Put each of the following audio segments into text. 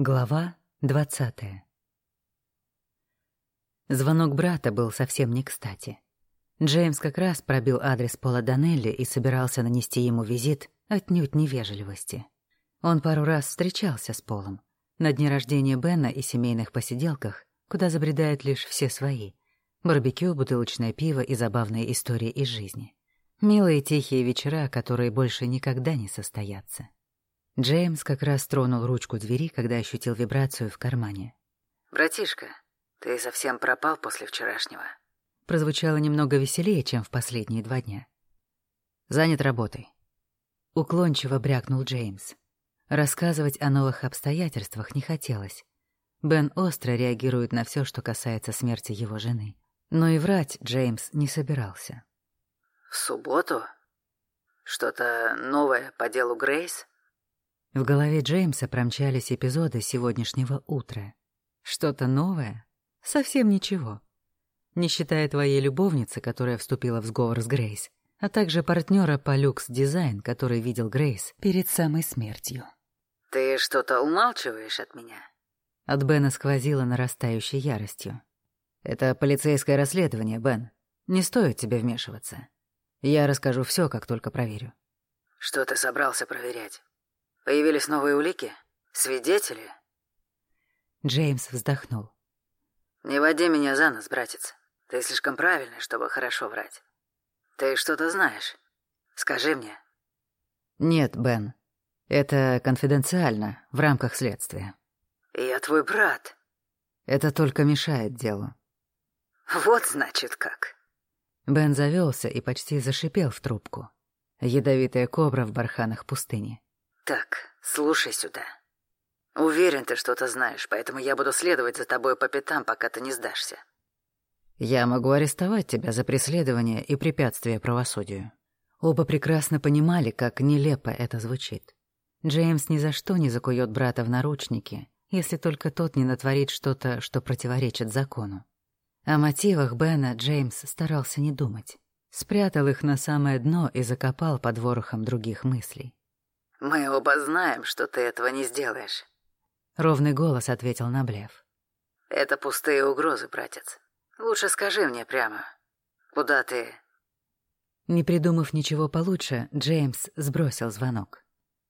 Глава двадцатая Звонок брата был совсем не кстати. Джеймс как раз пробил адрес Пола Данелли и собирался нанести ему визит отнюдь невежливости. Он пару раз встречался с Полом. На дне рождения Бена и семейных посиделках, куда забредают лишь все свои. Барбекю, бутылочное пиво и забавные истории из жизни. Милые тихие вечера, которые больше никогда не состоятся. Джеймс как раз тронул ручку двери, когда ощутил вибрацию в кармане. «Братишка, ты совсем пропал после вчерашнего?» Прозвучало немного веселее, чем в последние два дня. «Занят работой». Уклончиво брякнул Джеймс. Рассказывать о новых обстоятельствах не хотелось. Бен остро реагирует на все, что касается смерти его жены. Но и врать Джеймс не собирался. «В субботу? Что-то новое по делу Грейс?» В голове Джеймса промчались эпизоды сегодняшнего утра. Что-то новое? Совсем ничего. Не считая твоей любовницы, которая вступила в сговор с Грейс, а также партнера по люкс дизайн, который видел Грейс перед самой смертью. «Ты что-то умалчиваешь от меня?» От Бена сквозило нарастающей яростью. «Это полицейское расследование, Бен. Не стоит тебе вмешиваться. Я расскажу все, как только проверю». «Что ты собрался проверять?» Появились новые улики? Свидетели?» Джеймс вздохнул. «Не води меня за нос, братец. Ты слишком правильный, чтобы хорошо врать. Ты что-то знаешь? Скажи мне». «Нет, Бен. Это конфиденциально, в рамках следствия». «Я твой брат». «Это только мешает делу». «Вот значит как». Бен завелся и почти зашипел в трубку. Ядовитая кобра в барханах пустыни. Так, слушай сюда. Уверен, ты что-то знаешь, поэтому я буду следовать за тобой по пятам, пока ты не сдашься. Я могу арестовать тебя за преследование и препятствие правосудию. Оба прекрасно понимали, как нелепо это звучит. Джеймс ни за что не закует брата в наручники, если только тот не натворит что-то, что противоречит закону. О мотивах Бена Джеймс старался не думать. Спрятал их на самое дно и закопал под ворохом других мыслей. «Мы оба знаем, что ты этого не сделаешь», — ровный голос ответил на блеф. «Это пустые угрозы, братец. Лучше скажи мне прямо, куда ты...» Не придумав ничего получше, Джеймс сбросил звонок.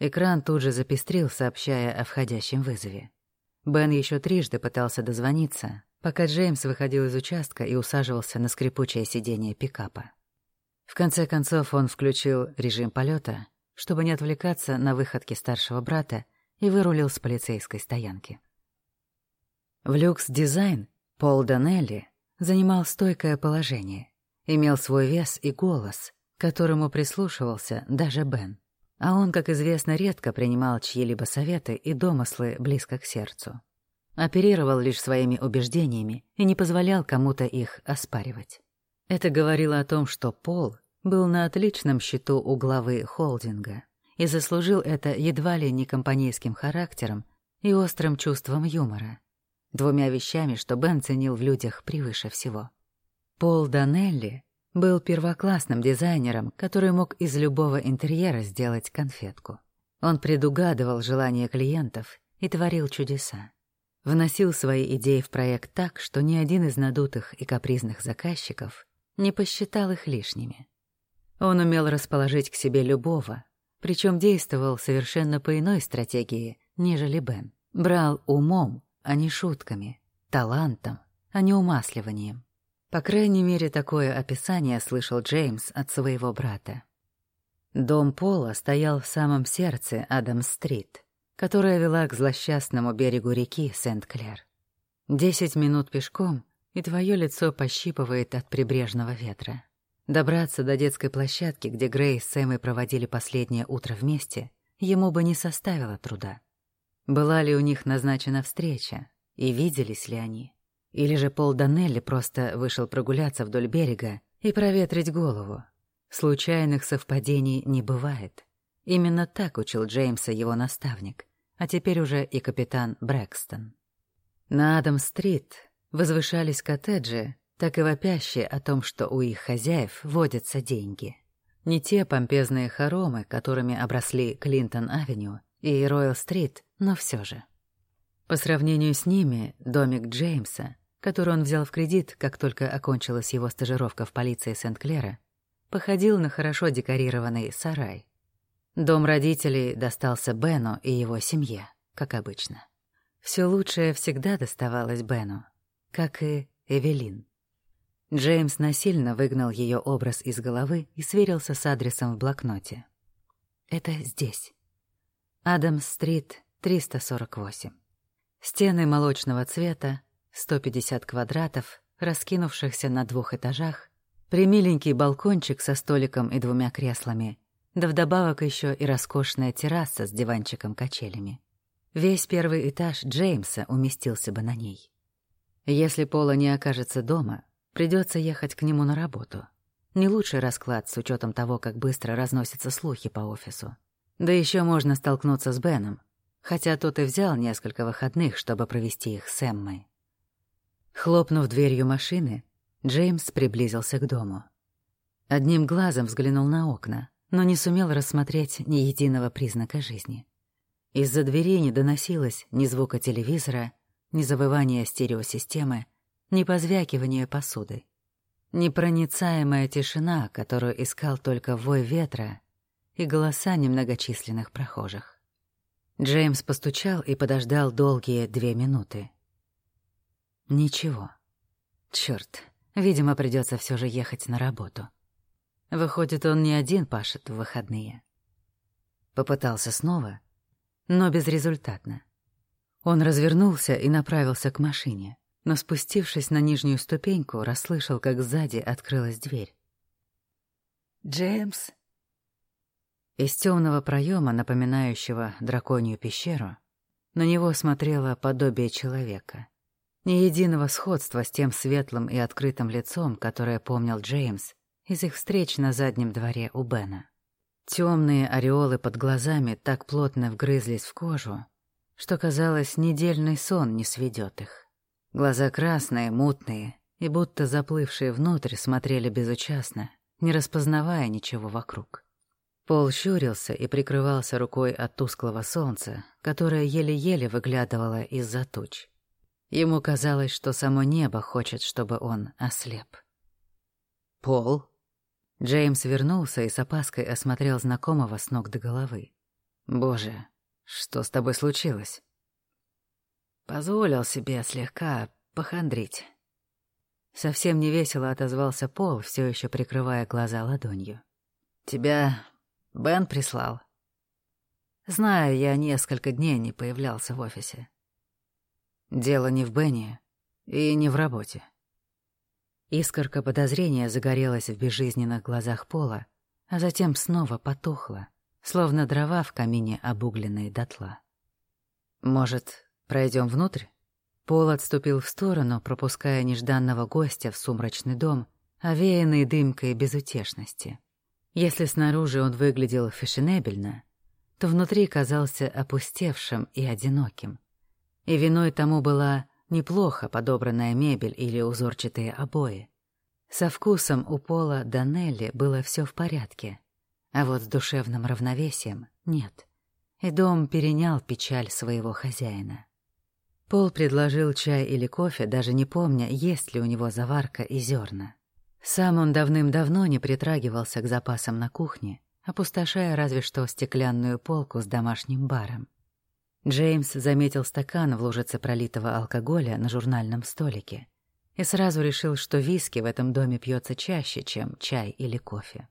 Экран тут же запестрил, сообщая о входящем вызове. Бен еще трижды пытался дозвониться, пока Джеймс выходил из участка и усаживался на скрипучее сиденье пикапа. В конце концов он включил режим полета чтобы не отвлекаться на выходки старшего брата, и вырулил с полицейской стоянки. В люкс-дизайн Пол Данелли занимал стойкое положение, имел свой вес и голос, к которому прислушивался даже Бен. А он, как известно, редко принимал чьи-либо советы и домыслы близко к сердцу. Оперировал лишь своими убеждениями и не позволял кому-то их оспаривать. Это говорило о том, что Пол был на отличном счету у главы холдинга и заслужил это едва ли не компанейским характером и острым чувством юмора, двумя вещами, что Бен ценил в людях превыше всего. Пол Данелли был первоклассным дизайнером, который мог из любого интерьера сделать конфетку. Он предугадывал желания клиентов и творил чудеса. Вносил свои идеи в проект так, что ни один из надутых и капризных заказчиков не посчитал их лишними. Он умел расположить к себе любого, причем действовал совершенно по иной стратегии, нежели Бен. Брал умом, а не шутками, талантом, а не умасливанием. По крайней мере, такое описание слышал Джеймс от своего брата. Дом Пола стоял в самом сердце Адамс-стрит, которая вела к злосчастному берегу реки Сент-Клер. Десять минут пешком, и твое лицо пощипывает от прибрежного ветра. Добраться до детской площадки, где Грей с Сэмой проводили последнее утро вместе, ему бы не составило труда. Была ли у них назначена встреча, и виделись ли они? Или же Пол Данелли просто вышел прогуляться вдоль берега и проветрить голову? Случайных совпадений не бывает. Именно так учил Джеймса его наставник, а теперь уже и капитан Брэкстон. На Адам-стрит возвышались коттеджи, так и вопящие о том, что у их хозяев водятся деньги. Не те помпезные хоромы, которыми обросли Клинтон-авеню и Роyal-стрит, но все же. По сравнению с ними, домик Джеймса, который он взял в кредит, как только окончилась его стажировка в полиции Сент-Клера, походил на хорошо декорированный сарай. Дом родителей достался Бену и его семье, как обычно. Все лучшее всегда доставалось Бену, как и Эвелин. Джеймс насильно выгнал ее образ из головы и сверился с адресом в блокноте. Это здесь. Адамс-стрит, 348. Стены молочного цвета, 150 квадратов, раскинувшихся на двух этажах, примиленький балкончик со столиком и двумя креслами, да вдобавок еще и роскошная терраса с диванчиком-качелями. Весь первый этаж Джеймса уместился бы на ней. Если Пола не окажется дома, придется ехать к нему на работу. Не лучший расклад с учетом того, как быстро разносятся слухи по офису. Да еще можно столкнуться с Беном, хотя тот и взял несколько выходных, чтобы провести их с Эммой. Хлопнув дверью машины, Джеймс приблизился к дому. Одним глазом взглянул на окна, но не сумел рассмотреть ни единого признака жизни. Из-за двери не доносилось ни звука телевизора, ни завывания стереосистемы, ни позвякивания посуды. Непроницаемая тишина, которую искал только вой ветра и голоса немногочисленных прохожих. Джеймс постучал и подождал долгие две минуты. Ничего. Чёрт, видимо, придётся всё же ехать на работу. Выходит, он не один пашет в выходные. Попытался снова, но безрезультатно. Он развернулся и направился к машине, но спустившись на нижнюю ступеньку, расслышал, как сзади открылась дверь. «Джеймс?» Из темного проема, напоминающего драконью пещеру, на него смотрело подобие человека. Ни единого сходства с тем светлым и открытым лицом, которое помнил Джеймс из их встреч на заднем дворе у Бена. Темные ореолы под глазами так плотно вгрызлись в кожу, что, казалось, недельный сон не сведет их. Глаза красные, мутные и будто заплывшие внутрь смотрели безучастно, не распознавая ничего вокруг. Пол щурился и прикрывался рукой от тусклого солнца, которое еле-еле выглядывало из-за туч. Ему казалось, что само небо хочет, чтобы он ослеп. «Пол?» Джеймс вернулся и с опаской осмотрел знакомого с ног до головы. «Боже, что с тобой случилось?» Позволил себе слегка похандрить. Совсем невесело отозвался Пол, все еще прикрывая глаза ладонью. «Тебя Бен прислал. Знаю, я несколько дней не появлялся в офисе. Дело не в Бене и не в работе. Искорка подозрения загорелась в безжизненных глазах Пола, а затем снова потухла, словно дрова в камине обугленные дотла. «Может, пройдем внутрь?» Пол отступил в сторону, пропуская нежданного гостя в сумрачный дом, овеянный дымкой безутешности. Если снаружи он выглядел фешенебельно, то внутри казался опустевшим и одиноким. И виной тому была неплохо подобранная мебель или узорчатые обои. Со вкусом у Пола Данелли было все в порядке, а вот с душевным равновесием нет. И дом перенял печаль своего хозяина. Пол предложил чай или кофе, даже не помня, есть ли у него заварка и зерна. Сам он давным-давно не притрагивался к запасам на кухне, опустошая разве что стеклянную полку с домашним баром. Джеймс заметил стакан в лужице пролитого алкоголя на журнальном столике и сразу решил, что виски в этом доме пьется чаще, чем чай или кофе.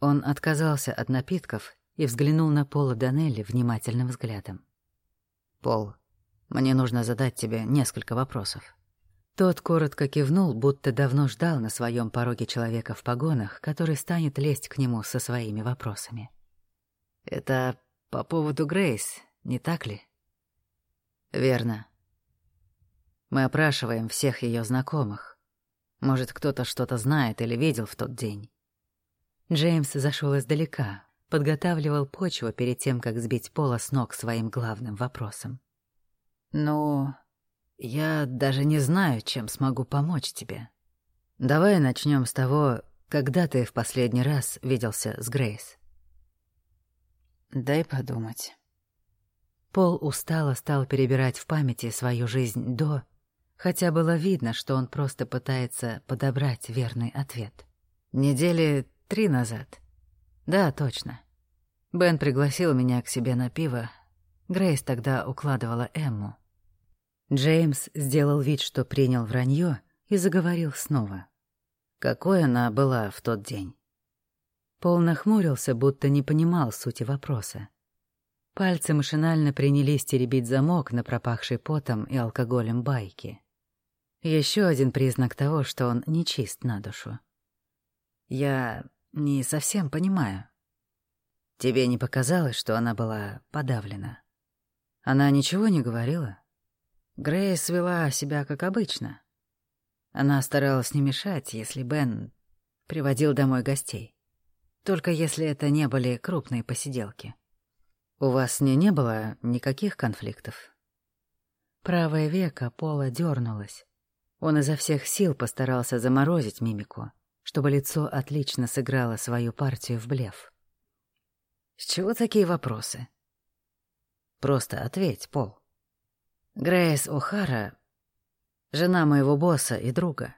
Он отказался от напитков и взглянул на Пола Данелли внимательным взглядом. «Пол, мне нужно задать тебе несколько вопросов». Тот коротко кивнул, будто давно ждал на своем пороге человека в погонах, который станет лезть к нему со своими вопросами. «Это по поводу Грейс, не так ли?» «Верно. Мы опрашиваем всех ее знакомых. Может, кто-то что-то знает или видел в тот день». Джеймс зашел издалека, подготавливал почву перед тем, как сбить Пола с ног своим главным вопросом. «Ну, я даже не знаю, чем смогу помочь тебе. Давай начнем с того, когда ты в последний раз виделся с Грейс. Дай подумать. Пол устало стал перебирать в памяти свою жизнь до, хотя было видно, что он просто пытается подобрать верный ответ. Недели три назад. Да, точно. Бен пригласил меня к себе на пиво. Грейс тогда укладывала Эмму. Джеймс сделал вид, что принял вранье, и заговорил снова. Какой она была в тот день? Пол нахмурился, будто не понимал сути вопроса. Пальцы машинально принялись теребить замок на пропахшей потом и алкоголем байке. Еще один признак того, что он нечист на душу. Я не совсем понимаю. Тебе не показалось, что она была подавлена? Она ничего не говорила? Грейс вела себя как обычно. Она старалась не мешать, если Бен приводил домой гостей. Только если это не были крупные посиделки. У вас с ней не было никаких конфликтов? Правое веко Пола дернулось. Он изо всех сил постарался заморозить мимику, чтобы лицо отлично сыграло свою партию в блеф. «С чего такие вопросы?» «Просто ответь, Пол. Грейс О'Хара — жена моего босса и друга.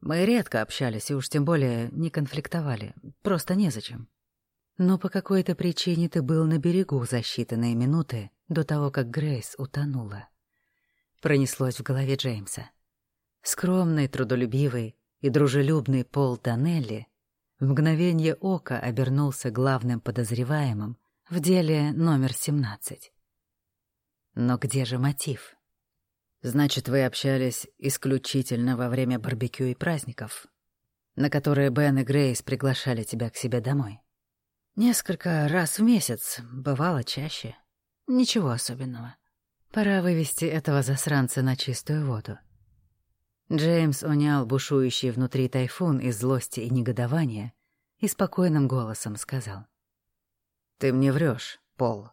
Мы редко общались и уж тем более не конфликтовали, просто незачем. Но по какой-то причине ты был на берегу за считанные минуты до того, как Грейс утонула. Пронеслось в голове Джеймса. Скромный, трудолюбивый и дружелюбный Пол Данелли в мгновение ока обернулся главным подозреваемым в деле номер 17. Но где же мотив? Значит, вы общались исключительно во время барбекю и праздников, на которые Бен и Грейс приглашали тебя к себе домой? Несколько раз в месяц, бывало чаще. Ничего особенного. Пора вывести этого засранца на чистую воду. Джеймс унял бушующий внутри тайфун из злости и негодования и спокойным голосом сказал. «Ты мне врешь, Пол».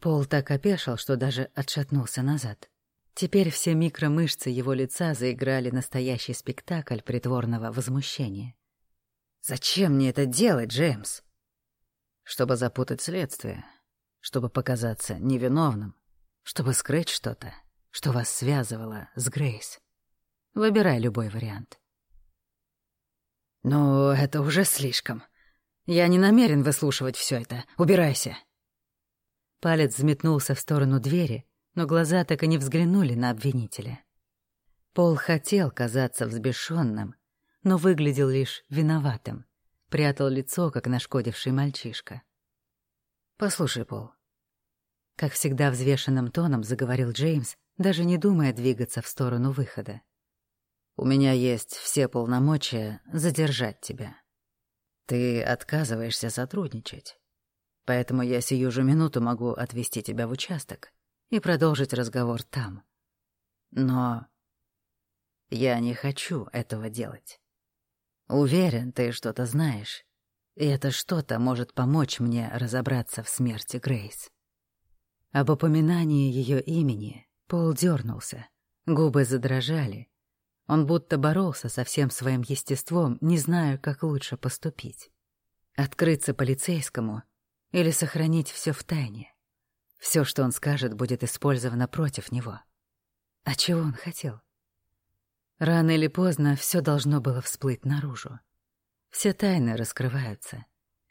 Пол так опешил, что даже отшатнулся назад. Теперь все микромышцы его лица заиграли настоящий спектакль притворного возмущения. «Зачем мне это делать, Джеймс?» чтобы запутать следствие, чтобы показаться невиновным, чтобы скрыть что-то, что вас связывало с Грейс. Выбирай любой вариант. «Ну, это уже слишком. Я не намерен выслушивать все это. Убирайся!» Палец взметнулся в сторону двери, но глаза так и не взглянули на обвинителя. Пол хотел казаться взбешенным, но выглядел лишь виноватым прятал лицо, как нашкодивший мальчишка. «Послушай, Пол». Как всегда взвешенным тоном заговорил Джеймс, даже не думая двигаться в сторону выхода. «У меня есть все полномочия задержать тебя. Ты отказываешься сотрудничать, поэтому я сию же минуту могу отвезти тебя в участок и продолжить разговор там. Но я не хочу этого делать. Уверен, ты что-то знаешь. И это что-то может помочь мне разобраться в смерти Грейс. Об упоминании ее имени Пол дернулся, губы задрожали. Он будто боролся со всем своим естеством, не зная, как лучше поступить. Открыться полицейскому или сохранить все в тайне. Все, что он скажет, будет использовано против него. А чего он хотел? Рано или поздно все должно было всплыть наружу. Все тайны раскрываются,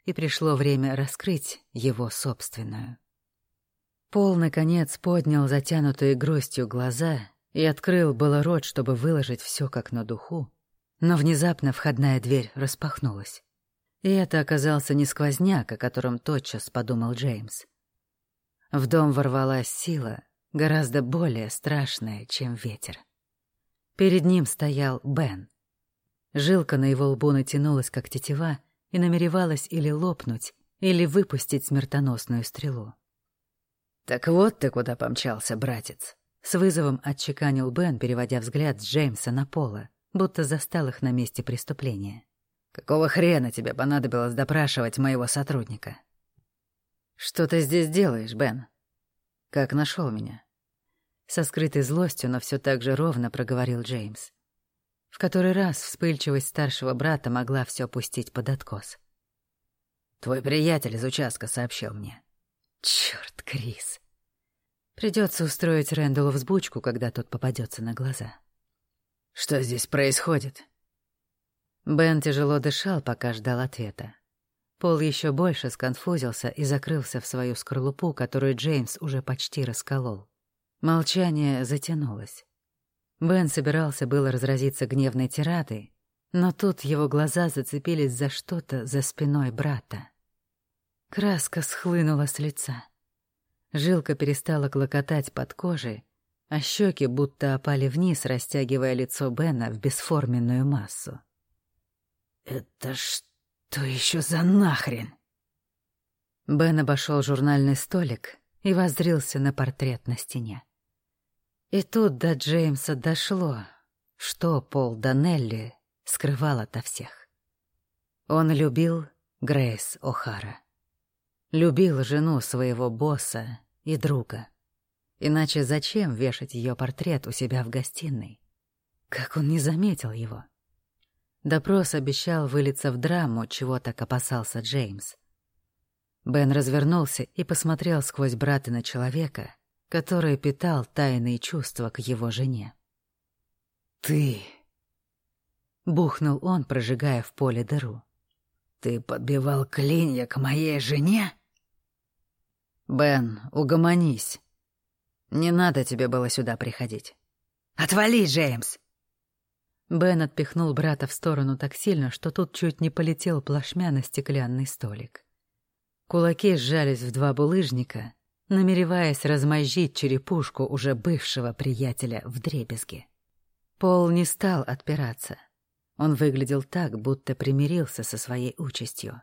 и пришло время раскрыть его собственную. Пол, наконец, поднял затянутые грустью глаза и открыл было рот, чтобы выложить все как на духу, но внезапно входная дверь распахнулась. И это оказался не сквозняк, о котором тотчас подумал Джеймс. В дом ворвалась сила, гораздо более страшная, чем ветер. Перед ним стоял Бен. Жилка на его лбу натянулась, как тетива, и намеревалась или лопнуть, или выпустить смертоносную стрелу. «Так вот ты куда помчался, братец!» С вызовом отчеканил Бен, переводя взгляд с Джеймса на Пола, будто застал их на месте преступления. «Какого хрена тебе понадобилось допрашивать моего сотрудника?» «Что ты здесь делаешь, Бен? Как нашел меня?» Со скрытой злостью, но все так же ровно проговорил Джеймс. В который раз вспыльчивость старшего брата могла все опустить под откос. «Твой приятель из участка сообщил мне». «Чёрт, Крис. Придется устроить Рэндаллу взбучку, когда тот попадется на глаза. «Что здесь происходит?» Бен тяжело дышал, пока ждал ответа. Пол еще больше сконфузился и закрылся в свою скорлупу, которую Джеймс уже почти расколол. Молчание затянулось. Бен собирался было разразиться гневной тирадой, но тут его глаза зацепились за что-то за спиной брата. Краска схлынула с лица. Жилка перестала клокотать под кожей, а щеки будто опали вниз, растягивая лицо Бена в бесформенную массу. «Это что еще за нахрен?» Бен обошел журнальный столик и воззрился на портрет на стене. И тут до Джеймса дошло, что Пол Данелли скрывал ото всех. Он любил Грейс О'Хара. Любил жену своего босса и друга. Иначе зачем вешать ее портрет у себя в гостиной? Как он не заметил его? Допрос обещал вылиться в драму, чего так опасался Джеймс. Бен развернулся и посмотрел сквозь брата на человека, который питал тайные чувства к его жене. «Ты...» — бухнул он, прожигая в поле дыру. «Ты подбивал клинья к моей жене?» «Бен, угомонись. Не надо тебе было сюда приходить. Отвали, Джеймс!» Бен отпихнул брата в сторону так сильно, что тут чуть не полетел плашмя на стеклянный столик. Кулаки сжались в два булыжника, намереваясь размозжить черепушку уже бывшего приятеля в дребезге. Пол не стал отпираться. Он выглядел так, будто примирился со своей участью.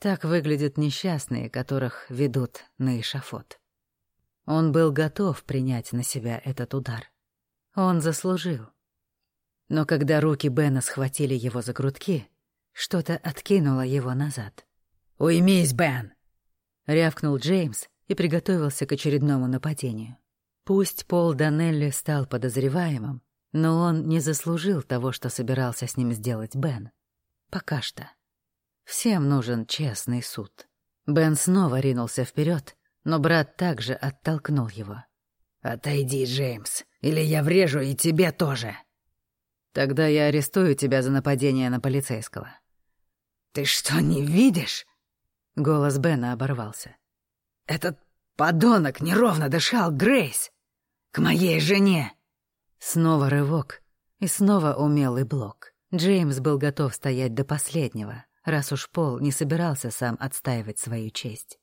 Так выглядят несчастные, которых ведут на эшафот. Он был готов принять на себя этот удар. Он заслужил. Но когда руки Бена схватили его за грудки, что-то откинуло его назад. «Уймись, Бен!» — рявкнул Джеймс и приготовился к очередному нападению. Пусть Пол Данелли стал подозреваемым, но он не заслужил того, что собирался с ним сделать Бен. Пока что. Всем нужен честный суд. Бен снова ринулся вперед, но брат также оттолкнул его. «Отойди, Джеймс, или я врежу и тебе тоже!» «Тогда я арестую тебя за нападение на полицейского». «Ты что, не видишь?» Голос Бена оборвался. «Этот подонок неровно дышал, Грейс! К моей жене!» Снова рывок и снова умелый блок. Джеймс был готов стоять до последнего, раз уж Пол не собирался сам отстаивать свою честь.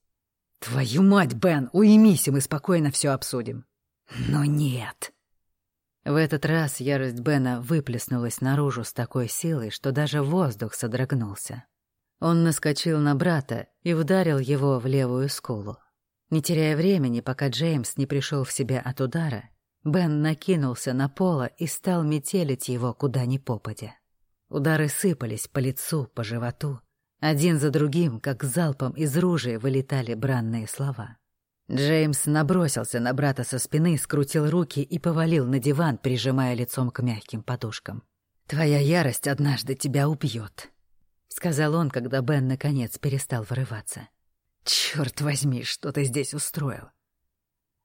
«Твою мать, Бен, уймись, и мы спокойно все обсудим». «Но нет». В этот раз ярость Бена выплеснулась наружу с такой силой, что даже воздух содрогнулся. Он наскочил на брата и ударил его в левую скулу. Не теряя времени, пока Джеймс не пришел в себя от удара, Бен накинулся на Пола и стал метелить его куда ни попадя. Удары сыпались по лицу, по животу. Один за другим, как залпом из ружья, вылетали бранные слова. Джеймс набросился на брата со спины, скрутил руки и повалил на диван, прижимая лицом к мягким подушкам. «Твоя ярость однажды тебя убьет», — сказал он, когда Бен наконец перестал вырываться. «Черт возьми, что ты здесь устроил?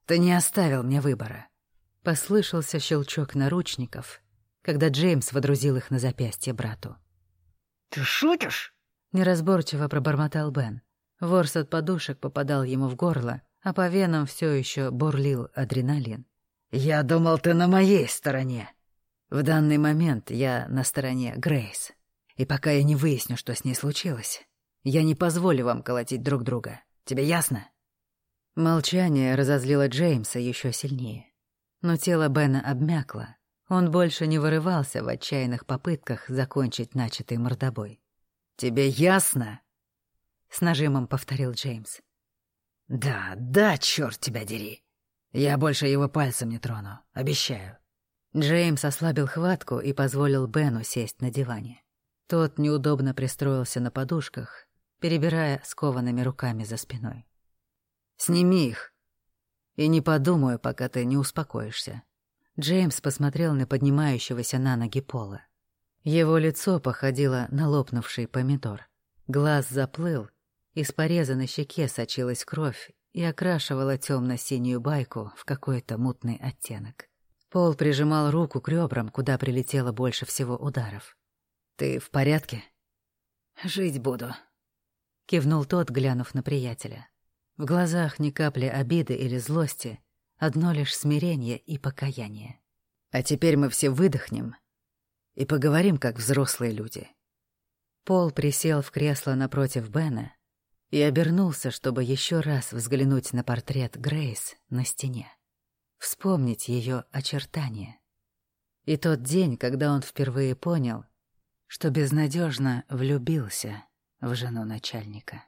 Ты не оставил мне выбора». Послышался щелчок наручников, когда Джеймс водрузил их на запястье брату. «Ты шутишь?» — неразборчиво пробормотал Бен. Ворс от подушек попадал ему в горло, а по венам все еще бурлил адреналин. «Я думал, ты на моей стороне». В данный момент я на стороне Грейс. И пока я не выясню, что с ней случилось, я не позволю вам колотить друг друга. Тебе ясно?» Молчание разозлило Джеймса еще сильнее. Но тело Бена обмякло, он больше не вырывался в отчаянных попытках закончить начатый мордобой. «Тебе ясно?» — с нажимом повторил Джеймс. «Да, да, черт тебя дери. Я больше его пальцем не трону, обещаю». Джеймс ослабил хватку и позволил Бену сесть на диване. Тот неудобно пристроился на подушках, перебирая скованными руками за спиной. «Сними их, и не подумаю, пока ты не успокоишься», Джеймс посмотрел на поднимающегося на ноги Пола. Его лицо походило на лопнувший помидор. Глаз заплыл, из пореза на щеке сочилась кровь, и окрашивала темно-синюю байку в какой-то мутный оттенок. Пол прижимал руку к ребрам, куда прилетело больше всего ударов. «Ты в порядке?» «Жить буду», — кивнул тот, глянув на приятеля. В глазах ни капли обиды или злости, одно лишь смирение и покаяние. «А теперь мы все выдохнем и поговорим, как взрослые люди». Пол присел в кресло напротив Бена и обернулся, чтобы еще раз взглянуть на портрет Грейс на стене вспомнить ее очертания. И тот день, когда он впервые понял, что безнадежно влюбился в жену начальника.